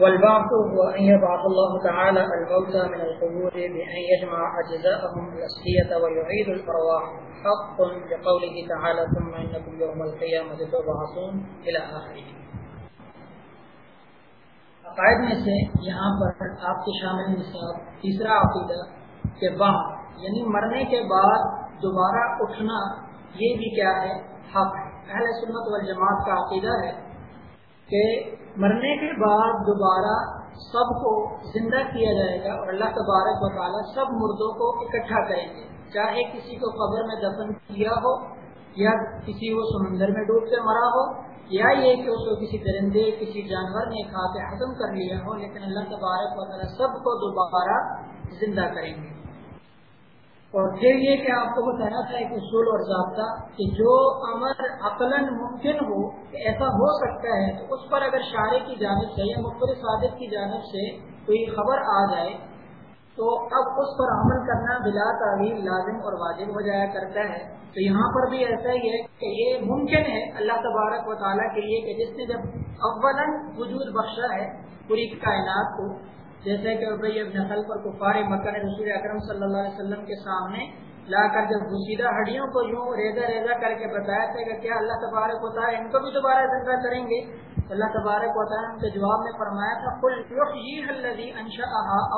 والبعث هو أن يبعث الله تعالى الموتى من القبور بأن يجمع أجزاءهم الأسفية ويعيد الأرواح حق لقوله تعالى، ثم إنكم يوم القيامة تبعثون إلى آخره. عقائد میں سے یہاں پر آپ کے شامل نصاب تیسرا عقیدہ کے بعد یعنی مرنے کے بعد دوبارہ اٹھنا، یہ بھی کیا ہے؟ حق اہل سنت والجماعت کا عقیدہ ہے کہ مرنے کے بعد دوبارہ سب کو زندہ کیا جائے گا اور اللہ تبارک و تعالیٰ سب مردوں کو اکٹھا کریں گے۔ چاہے کسی کو قبر میں دفن کیا ہو یا کسی کو سمندر میں ڈوب کے مرا ہو یا یہ کہ اس کو کسی درندے، کسی جانور نے کھا کے ختم کر لیا ہو، لیکن اللہ تبارک و تعالیٰ سب کو دوبارہ زندہ کریں گے۔ اور پھر یہ کہ آپ کو بتایا تھا ایک اصول اور ضابطہ کہ جو امر عقل ممکن ہو کہ ایسا ہو سکتا ہے، تو اس پر اگر شاعری کی جانب سے یا مختلف صادق کی جانب سے کوئی خبر آ جائے، تو اب اس پر عمل کرنا بلا تعلیم لازم اور واجب ہو جایا کرتا ہے۔ تو یہاں پر بھی ایسا ہی ہے کہ یہ ممکن ہے اللہ تبارک و تعالیٰ کے لیے کہ جس نے جب اول وجود بخشا ہے پوری کائنات کو جیسے کہ ابئی ابن نسل پر کفار مکہ نے رسول اکرم صلی اللہ علیہ وسلم کے سامنے لا کر جب گسیدہ ہڈیوں کو یوں ریزا ریزا کر کے بتایا تھا کہ کیا اللہ تبارک ہوتا ہے ان کو بھی دوبارہ زندہ کریں گے؟ اللہ تبارک ہوتا ہے ان کے جواب میں فرمایا تھا کل انشا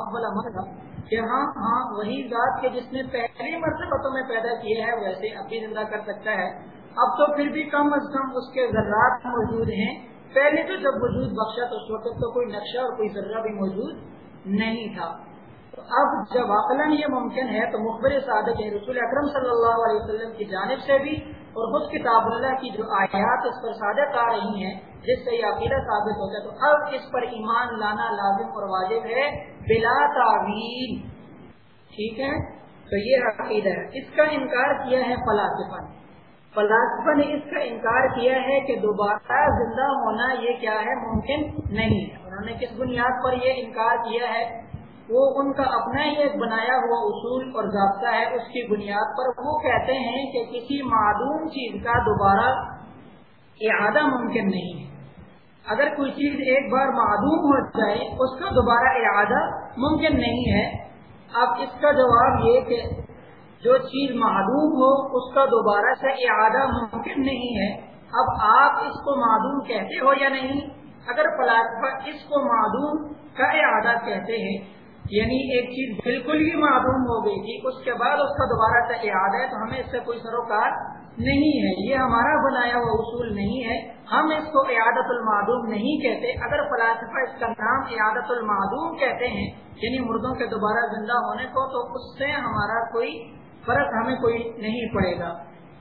اول مرتبہ کہ ہاں ہاں وہی ذات کے جس نے پہلی مرتبہ تمہیں پیدا کیا ہے، ویسے اب بھی زندہ کر سکتا ہے۔ اب تو پھر بھی کم از کم اس کے ذرات موجود ہیں۔ پہلے تو جب وجود بخشا تو اس وقت تو کوئی نقشہ اور کوئی ذرہ بھی موجود نہیں تھا۔ تو اب جب عقلاً یہ ممکن ہے تو مخبر صادق رسول اکرم صلی اللہ علیہ وسلم کی جانب سے بھی اور خود کتاب اللہ کی جو آیات اس پر صادق آ رہی ہیں، جس سے یہ عقیدہ ثابت ہوتا ہے۔ تو اب اس پر ایمان لانا لازم اور واجب ہے بلا تعویل۔ ٹھیک ہے؟ تو یہ عقیدہ ہے۔ اس کا انکار کیا ہے فلاسفہ نے فلاسفہ نے اس کا انکار کیا ہے کہ دوبارہ زندہ ہونا یہ کیا ہے؟ ممکن نہیں ہے۔ انہوں نے کس بنیاد پر یہ انکار کیا ہے؟ وہ ان کا اپنا ہی ایک بنایا ہوا اصول اور ضابطہ ہے۔ اس کی بنیاد پر وہ کہتے ہیں کہ کسی معدوم چیز کا دوبارہ اعادہ ممکن نہیں ہے۔ اگر کوئی چیز ایک بار معدوم ہو جائے، اس کا دوبارہ اعادہ ممکن نہیں ہے۔ اب اس کا جواب یہ کہ جو چیز معدوم ہو، اس کا دوبارہ سے اعادہ ممکن نہیں ہے۔ اب آپ اس کو معدوم کہتے ہو یا نہیں؟ اگر فلاسفہ اس کو معدوم کا اعادہ کہتے ہیں یعنی ایک چیز بالکل ہی معدوم ہو گئی تھی، اس کے بعد اس کا دوبارہ سے اعادہ ہے، تو ہمیں اس سے کوئی سروکار نہیں ہے۔ یہ ہمارا بنایا ہوا اصول نہیں ہے۔ ہم اس کو عیادت المعدوم نہیں کہتے۔ اگر فلاسفہ اس کا نام عیادت المعدوم کہتے ہیں یعنی مردوں کے دوبارہ زندہ ہونے کو، تو اس سے ہمارا کوئی فرق ہمیں کوئی نہیں پڑے گا۔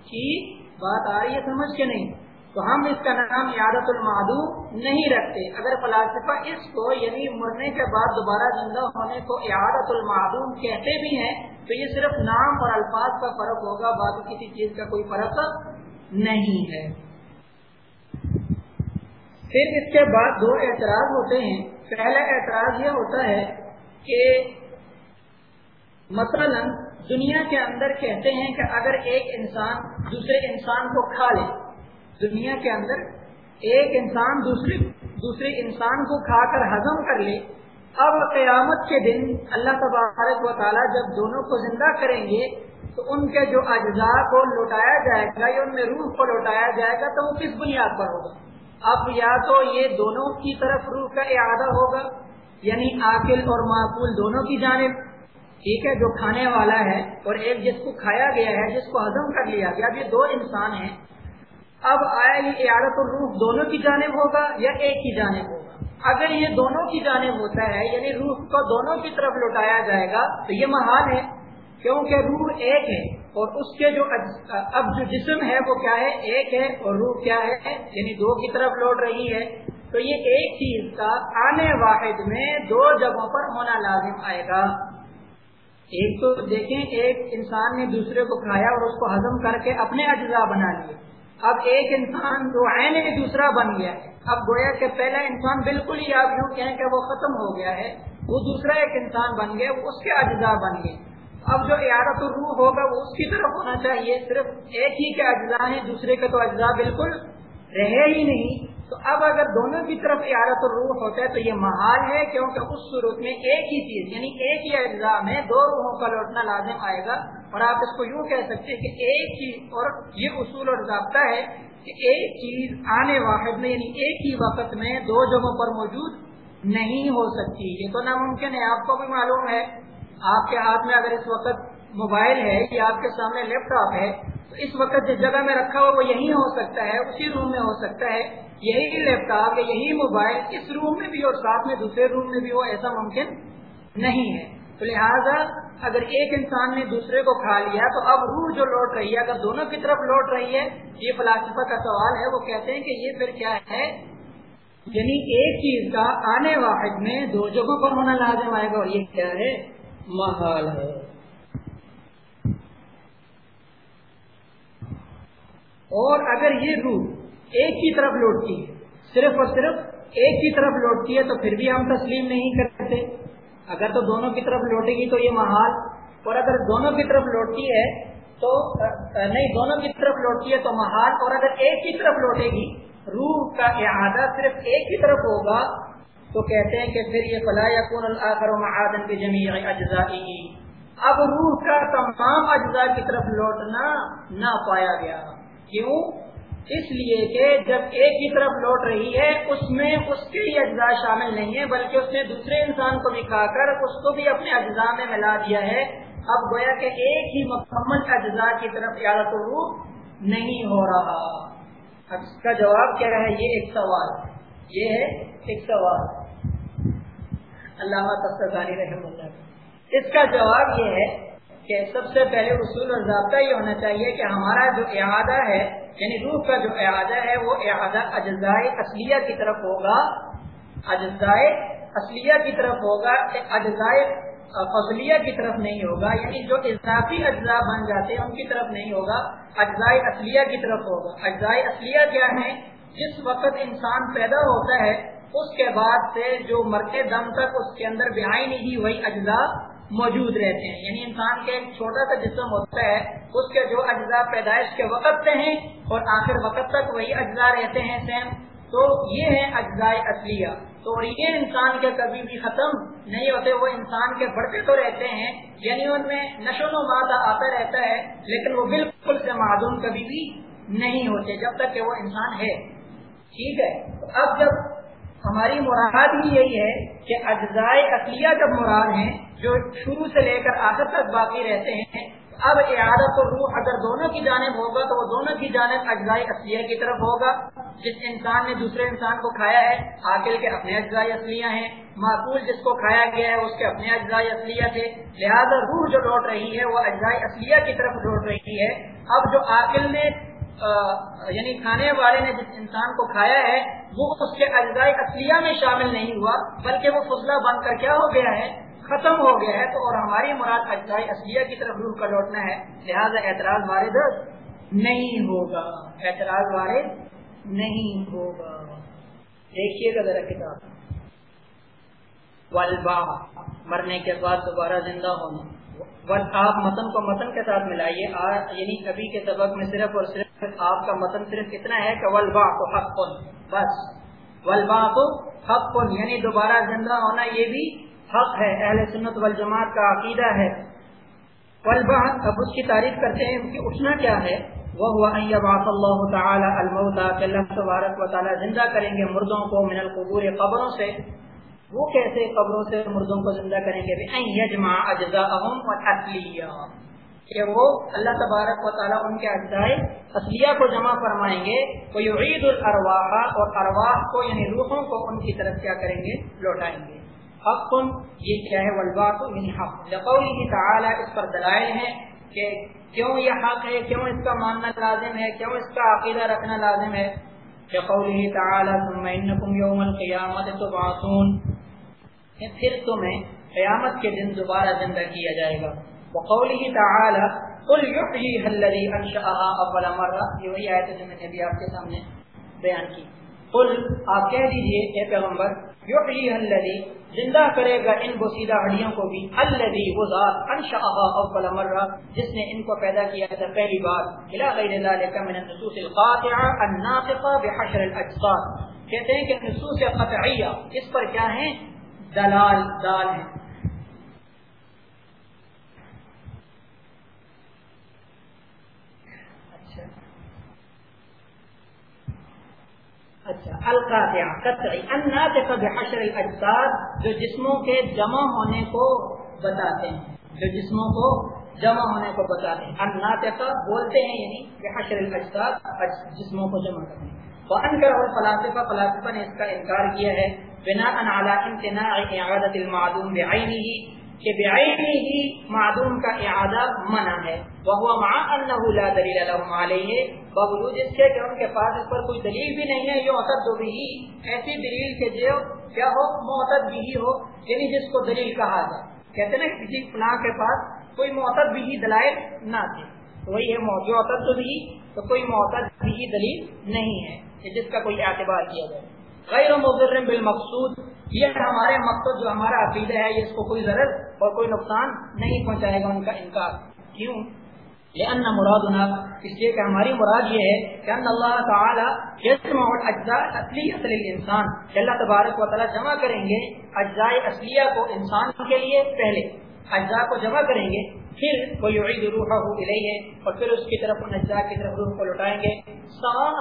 ٹھیک بات آ رہی ہے سمجھ کے نہیں؟ تو ہم اس کا نام عادت المعدوم نہیں رکھتے۔ اگر فلاسفہ اس کو یعنی مرنے کے بعد دوبارہ زندہ ہونے کو عادت المعدوم کہتے بھی ہیں، تو یہ صرف نام اور الفاظ کا فرق ہوگا باقی کسی چیز کا کوئی فرق نہیں ہے۔ پھر اس کے بعد دو اعتراض ہوتے ہیں۔ پہلا اعتراض یہ ہوتا ہے کہ مثلا دنیا کے اندر کہتے ہیں کہ اگر ایک انسان دوسرے انسان کو کھا لے، دنیا کے اندر ایک انسان دوسرے دوسرے انسان کو کھا کر ہضم کر لے، اب قیامت کے دن اللہ تبارک و تعالیٰ جب دونوں کو زندہ کریں گے تو ان کے جو اجزاء کو لوٹایا جائے گا یا ان میں روح کو لوٹایا جائے گا تو وہ کس بنیاد پر ہوگا؟ اب یا تو یہ دونوں کی طرف روح کا اعادہ ہوگا یعنی عاقل اور معقول دونوں کی جانب ٹھیک ہے، جو کھانے والا ہے اور ایک جس کو کھایا گیا ہے، جس کو ہضم کر لیا گیا، اب یہ دو انسان ہیں۔ اب آیا یہ عیادت الروح دونوں کی جانب ہوگا یا ایک کی جانب ہوگا؟ اگر یہ دونوں کی جانب ہوتا ہے یعنی روح کو دونوں کی طرف لوٹایا جائے گا، تو یہ محال ہے۔ کیونکہ روح ایک ہے اور اس کے جو اب جو جسم ہے، وہ کیا ہے؟ ایک ہے۔ اور روح کیا ہے؟ یعنی دو کی طرف لوٹ رہی ہے۔ تو یہ ایک چیز کا آنے واحد میں دو جگہوں پر ہونا لازم آئے گا۔ ایک تو دیکھیں ایک انسان نے دوسرے کو کھایا اور اس کو ہضم کر کے اپنے اجزاء بنا لیے۔ اب ایک انسان جو عین دوسرا بن گیا ہے۔ اب گویا کہ پہلا انسان بالکل ہی آپ یوں کہیں کہ وہ ختم ہو گیا ہے۔ وہ دوسرا ایک انسان بن گیا، وہ اس کے اجزاء بن گئے۔ اب جو عیارت الروح ہوگا، وہ اس کی طرف ہونا چاہیے۔ صرف ایک ہی کے اجزاء ہیں، دوسرے کے تو اجزاء بالکل رہے ہی نہیں۔ تو اب اگر دونوں کی طرف عیارت الروح ہوتا ہے تو یہ محال ہے کیونکہ اس صورت میں ایک ہی چیز یعنی ایک ہی اجزاء میں دو روحوں کا لوٹنا لازم آئے گا۔ اور آپ اس کو یوں کہہ سکتے ہیں کہ ایک ہی، اور یہ اصول اور ضابطہ ہے کہ ایک چیز آنے واحد میں یعنی ایک ہی وقت میں دو جگہوں پر موجود نہیں ہو سکتی۔ یہ تو ناممکن ہے، آپ کو بھی معلوم ہے۔ آپ کے ہاتھ میں اگر اس وقت موبائل ہے یا آپ کے سامنے لیپ ٹاپ ہے، تو اس وقت جس جگہ میں رکھا ہوا وہ یہی ہو سکتا ہے، اسی روم میں ہو سکتا ہے۔ یہی لیپ ٹاپ یا یہی موبائل اس روم میں بھی اور ساتھ میں دوسرے روم میں بھی ہو، ایسا ممکن نہیں ہے۔ تو لہٰذا اگر ایک انسان نے دوسرے کو کھا لیا تو اب روح جو لوٹ رہی ہے، اگر دونوں کی طرف لوٹ رہی ہے، یہ فلاسفہ کا سوال ہے۔ وہ کہتے ہیں کہ یہ پھر کیا ہے؟ یعنی ایک چیز کا آنے واحد میں دو جگہوں پر ہونا لازم آئے گا اور یہ کیا ہے؟ محال ہے۔ اور اگر یہ روح ایک کی طرف لوٹتی ہے۔ صرف اور صرف ایک کی طرف لوٹتی ہے تو پھر بھی ہم تسلیم نہیں کرتے۔ اگر تو دونوں کی طرف لوٹے گی تو یہ محال۔ اور اگر دونوں کی طرف لوٹتی ہے تو نہیں، دونوں کی طرف لوٹتی ہے تو محال۔ اور اگر ایک کی طرف لوٹے گی، روح کا احاطہ صرف ایک کی طرف ہوگا، تو کہتے ہیں کہ پھر یہ فلاح کن الآخر معادن کے اجزا اب روح کا تمام اجزاء کی طرف لوٹنا نہ پایا گیا۔ کیوں؟ اس لیے کہ جب ایک کی طرف لوٹ رہی ہے، اس میں اس کے ہی اجزاء شامل نہیں ہے بلکہ اس نے دوسرے انسان کو بھی کھا کر اس کو بھی اپنے اجزاء میں ملا دیا ہے۔ اب گویا کہ ایک ہی مکمل اجزاء کی طرف یاد روح نہیں ہو رہا۔ اب اس کا جواب کیا ہے؟ یہ ایک سوال۔ یہ ہے ایک سوال۔ اللہ رحم اللہ اس کا جواب یہ ہے کہ سب سے پہلے اصول اور ضابطہ یہ ہونا چاہیے کہ ہمارا جو اعادہ ہے یعنی روح کا جو اعادہ ہے وہ اعادہ اجزائے اصلیہ کی طرف ہوگا، اجزائے اصلیہ کی طرف ہوگا، اجزائے فضلیہ کی طرف نہیں ہوگا یعنی جو اضافی اجزاء بن جاتے ہیں ان کی طرف نہیں ہوگا، اجزائے اصلیہ کی طرف ہوگا۔ اجزائے اصلیہ کیا ہے جس وقت انسان پیدا ہوتا ہے اس کے بعد سے جو مرتے دم تک اس کے اندر بہائی نہیں وہی اجزاء موجود رہتے ہیں۔ یعنی انسان کے ایک چھوٹا سا جسم ہوتا ہے، اس کے جو اجزاء پیدائش کے وقت سے ہیں اور آخر وقت تک وہی اجزاء رہتے ہیں سیم۔ تو یہ ہے اجزاء اصلیہ۔ تو یہ انسان کے کبھی بھی ختم نہیں ہوتے، وہ انسان کے بڑھتے تو رہتے ہیں یعنی ان میں نشو و مادہ آتا رہتا ہے، لیکن وہ بالکل سے معدوم کبھی بھی نہیں ہوتے جب تک کہ وہ انسان ہے۔ ٹھیک ہے۔ اب جب ہماری مراد ہی یہی ہے کہ اجزائے اصلیہ جب مراد ہیں، جو شروع سے لے کر آخر تک باقی رہتے ہیں، اب عادت و روح اگر دونوں کی جانب ہوگا تو وہ دونوں کی جانب اجزائے اصلیہ کی طرف ہوگا۔ جس انسان نے دوسرے انسان کو کھایا ہے، عاقل کے اپنے اجزائے اصلیہ ہیں، معقول جس کو کھایا گیا ہے، اس کے اپنے اجزائے اصلیہ تھے۔ لہذا روح جو لوٹ رہی ہے، وہ اجزائے اصلیہ کی طرف لوٹ رہی ہے۔ اب جو عاقل نے یعنی کھانے والے نے جس انسان کو کھایا ہے، وہ اس کے اجزائے اصلیہ میں شامل نہیں ہوا، بلکہ وہ فضلہ بن کر کیا ہو گیا ہے؟ ختم ہو گیا ہے۔ تو اور ہماری مراد اجزائے اصلیہ کی طرف روح کا لوٹنا ہے۔ لہذا اعتراض وارد نہیں ہوگا۔ اعتراض وارد نہیں ہوگا۔ دیکھیے گا ذرا کتاب۔ والبا مرنے کے بعد دوبارہ زندہ ہونا۔ آپ متن کو متن کے ساتھ ملائیے یعنی ابھی کے سبق میں صرف اور صرف آپ کا متن صرف اتنا ہے کہ ولبا کو حق کن بس۔ ولبا کو حق کن یعنی دوبارہ زندہ ہونا یہ بھی حق ہے۔ اہل سنت والجماعت کا عقیدہ ہے۔ ولبا اب اس کی تعریف کرتے ہیں کہ اٹھنا کیا ہے۔ وہ ہوا اللہ تعالی الموتا کہ اللہ تبارک و تعالی زندہ کریں گے مردوں کو من القبور قبروں سے۔ وہ کیسے قبروں سے مردوں کو زندہ کریں گے؟ یجمع کہ وہ اللہ تبارک و تعالیٰ ان کے اجزائے اصلیہ کو جمع فرمائیں گے۔ وہ عید الرواح اور ارواح کو یعنی روحوں کو ان کی طرف کیا کریں گے؟ لوٹائیں گے۔ حق کن یہ کیا ہے؟ ولبا یعنی حق۔ لقولی تعالیٰ اس پر دلائل ہے کہ کیوں یہ حق ہے؟ کیوں اس کا ماننا لازم ہے؟ کیوں اس کا عقیدہ رکھنا لازم ہے؟ کہ تعالیٰ ثم انکم یوم القیامت تبعثون۔ کہ پھر تمہیں قیامت کے دن دوبارہ زندہ کیا جائے گا۔ بقول تعالی، قل یحییها الذی انشأها اول مرہ یہ وہی آیت ہے جو میں نے ابھی آپ کے سامنے بیان کی۔ قل، آپ کہہ دیجیے، اے پیغمبر، یحییها الذی زندہ کرے گا ان بوسیدہ ہڈیوں کو بھی، الذی وہ ذات انشأها اول مرہ جس نے ان کو پیدا کیا تھا پہلی بار۔ الى غیر ذلك من النصوص القاطعه الناطقه بحشر الاجساد کہتے ہیں کہ نصوص قطعیہ اس پر کیا ہیں؟ دلال، دال ہیں۔ اچھا۔ اچھا القاطع بحشر الاجساد، جو جسموں کے جمع ہونے کو بتاتے ہیں۔ جو جسموں کو جمع ہونے کو بتاتے ہیں۔ الناطقہ بولتے ہیں یعنی بحشر الاجساد جسموں کو جمع کرتے ہیں وانکر فلاسفہ نے اس کا انکار کیا ہے۔ بنا ان علی امتناع اعادت المعدوم بعینه کہ بعینه ہی معدوم کا اعادہ منع ہے۔ وهو مع انه لا دلیل لهم علیہ باوجود اس کے کہ ان کے پاس اس پر کوئی دلیل بھی نہیں ہے یہ معتد بھی ایسی دلیل کے جو کیا ہو، معتد بھی ہو یعنی جس کو دلیل کہا جائے۔ کہتے ہیں کسی فلاں کے پاس کوئی معتد بھی دلائل نہ تھے۔ وہی ہے معتد بھی تو کوئی معتد بھی دلیل نہیں ہے، کہ جس کا کوئی اعتبار کیا جائے۔ غیر مضر بالمقصود، یہ ہمارے مقصد، جو ہمارا عقیدہ ہے، یہ اس کو کوئی ضرورت اور کوئی نقصان نہیں پہنچائے گا ان کا انکار۔ کیوں؟ لأن مرادنا، اس لیے کہ ہماری مراد یہ ہے کہ ان اللہ تعالی یسمع الاجزاء اصلیہ للانسان اللہ تبارک و تعالی جمع کریں گے اجزاء اصلیہ کو انسان کے لیے پہلے، اجزاء کو جمع کریں گے پھر وہ یعید روحہ الیہ اور پھر اس کی طرف ان کی طرف روح کو لوٹائیں گے۔ سواء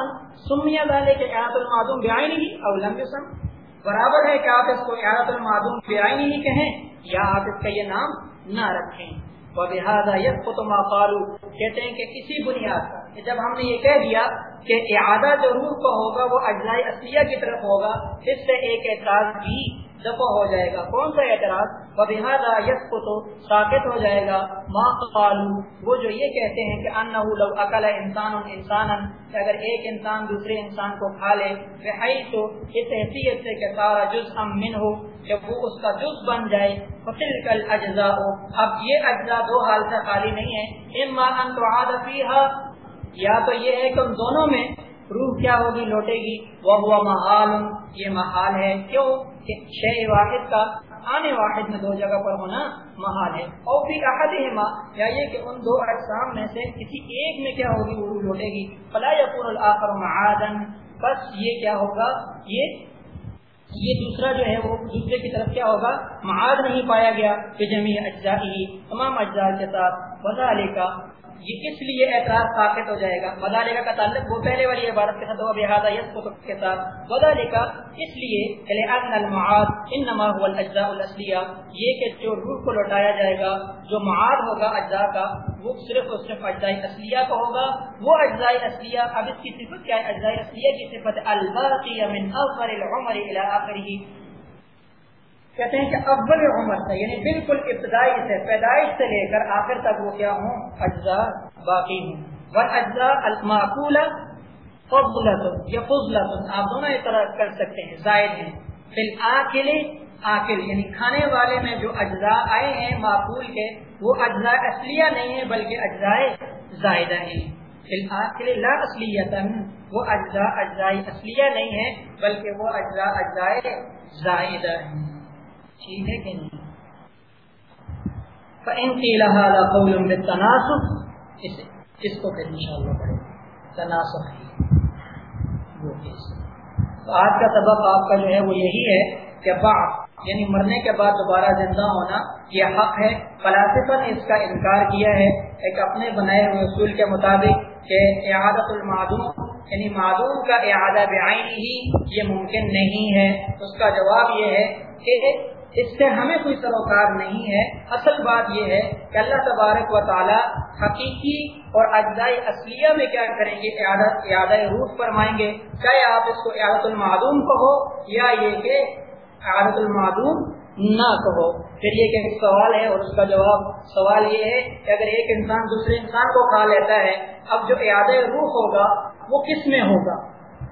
سمیہ ذلك اعاده المعدوم بعینه او لم يسم برابر ہے کہ آپ اس کو اعاده المعدوم بعینه کہیں یا آپ اس کا یہ نام نہ رکھیں۔ وبهذا يسقط ما قالوا۔ کہتے ہیں کہ کسی بنیاد پر کہ جب ہم نے یہ کہہ دیا کہ اعادہ جو روح کو ہوگا وہ اجزاء اصلیہ کی طرف ہوگا اس سے ایک اعتراض بھی دفع ہو جائے گا۔ کون سا اعتراض؟ وبهذا يسقط ساقط ہو جائے گا۔ ما قالوا، وہ جو یہ کہتے ہیں کہ انه لو اكل انسان انسانا کہ اگر ایک انسان دوسرے انسان کو کھا لے، بحيث، اس حیثیت سے کہ سارا جزء منه کہ وہ اس کا جز بن جائے۔ فتلك الاجزاء اب یہ اجزاء دو حال سے خالی نہیں ہے اما ان تعاد فيها، یا تو یہ ہے کہ ان دونوں میں روح کیا ہوگی، لوٹے گی۔ وہ ہوا محال۔ یہ محال ہے۔ کیوں؟ کہ شہ واحد کا آنے واحد میں دو جگہ پر ہونا محال ہے۔ اور پھر احد یا یہ کہ ان دو اقسام میں سے کسی ایک میں کیا ہوگی، وہ روح لوٹے گی۔ فلا یقور الآخر معادن بس یہ کیا ہوگا، یہ یہ دوسرا جو ہے وہ دوسرے کی طرف کیا ہوگا؟ معاد نہیں پایا گیا کہ جمی اجزاء تمام اجزاء کے ساتھ۔ وزالے کا یہ کس لیے اعتراض ثابت ہو جائے گا۔ مدالے کا تعلق وہ پہلے والی عبارت کے ساتھ ہوا بہذا یس کے ساتھ۔ مدالے کا اس لیے المعاد انما هو الاجزاء الاصلیہ یہ کہ جو روح کو لوٹایا جائے گا، جو معاد ہوگا اجزاء کا وہ صرف اور صرف اجزاء اصلیہ کا ہوگا، وہ اجزاء اصلیہ، اب اس کی صفت کیا ہے؟ اجزاء اصلیہ کی صفت الباقی من اول العمر الى اخره کہتے ہیں کہ اول عمر سے یعنی بالکل ابتدائی سے، پیدائش سے لے کر آخر تک وہ کیا ہوں؟ اجزاء باقی ہوں۔ وہ اجزاء المعقول فضلت یا فضلت آپ دونوں اس طرح کر سکتے ہیں، زائد ہیں۔ فی الآخل آخر یعنی کھانے والے میں جو اجزاء آئے ہیں معقول کے وہ اجزاء اصلیہ نہیں ہے بلکہ اجزاء زائدہ ہیں۔ فی الآخر لا اصلیت وہ اجزاء اجزاء اصلیہ نہیں ہے بلکہ وہ اجزاء اجزاء زائدہ ہیں۔ ٹھیک ہے کہ نہیں؟ فَإِن قِيلَ هَذَا قَوْلٌ بِالتَّنَاسُخ اس, اس کو پھر انشاءاللہ پڑھیں۔ تناسخ کی۔ وہ کیس۔ تو آج کا سبق آپ کا جو ہے وہ یہی ہے کہ بعد یعنی مرنے کے بعد دوبارہ زندہ ہونا یہ حق ہے۔ فلاسفہ نے اس کا انکار کیا ہے ایک اپنے بنائے ہوئے اصول کے مطابق کہ اعادت المعدوم یعنی معدوم کا اعادہ بعین ہی یہ ممکن نہیں ہے۔ اس کا جواب یہ ہے کہ اس سے ہمیں کوئی سروکار نہیں ہے۔ اصل بات یہ ہے کہ اللہ تبارک و تعالی حقیقی اور اجزاء اصلیہ میں کیا کریں گے؟ اعادہ روح فرمائیں گے۔ چاہے آپ اس کو اعادت المعدوم کہو یا یہ کہ اعادت المعدوم نہ کہو۔ پھر یہ کہ سوال ہے اور اس کا جواب سوال یہ ہے کہ اگر ایک انسان دوسرے انسان کو کھا لیتا ہے، اب جو اعادہ روح ہوگا، وہ کس میں ہوگا؟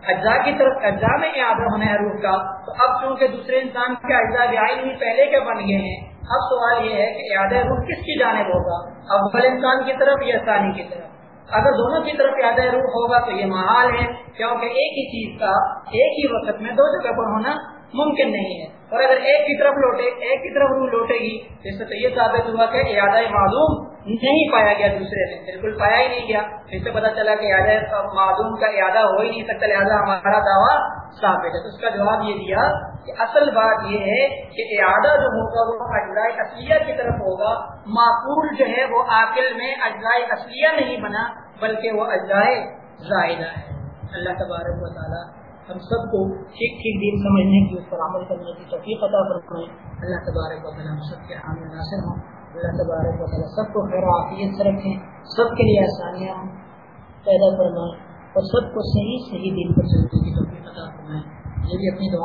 اجزاء کی طرف، اجزاء میں اعادہ ہونا ہے روح کا۔ تو اب چونکہ دوسرے انسان کے اجزاء بھی پہلے کے بن گئے ہیں۔ اب سوال یہ ہے کہ اعادہ روح کس کی جانب ہوگا؟ اول انسان کی طرف یا ثانی کی طرف؟ اگر دونوں کی طرف اعادہ روح ہوگا تو یہ محال ہے، کیونکہ ایک ہی چیز کا ایک ہی وقت میں دو جگہ پر ہونا ممکن نہیں ہے۔ اور اگر ایک کی طرف لوٹے، ایک کی طرف روح لوٹے گی جس سے تو یہ ثابت ہوا کہ اعادہ معلوم نہیں پایا گیا دوسرے میں بالکل پایا ہی نہیں گیا۔ پھر سے پتا چلا کہ معدوم کا ارادہ ہو ہی نہیں سکتا، لہٰذا ہمارا دعویٰ ثابت ہے۔ تو اس کا جواب یہ دیا کہ اصل بات یہ ہے کہ ارادہ جو ہوگا وہ اجزائے اصلیہ کی طرف ہوگا۔ معقول جو ہے وہ عاقل میں اجزائے اصلیہ نہیں بنا، بلکہ وہ اجزائے زائدہ ہے۔ اللہ تبارک و تعالیٰ ہم سب کو ٹھیک ٹھیک دین سمجھنے کی اس پر عمل کرنے کی توفیق عطا فرمائے۔ اللہ تبارک و تعالیٰ ہم سب کے عام ناصر ہوں۔ اللہ تبارک و تعالیٰ سب کو خیر عافیت سے رکھیں، سب کے لیے آسانیاں پیدا فرمائیں اور سب کو صحیح صحیح دین پر چلنے کی توفیق عطا فرمائیں۔ یہ بھی اپنی دعا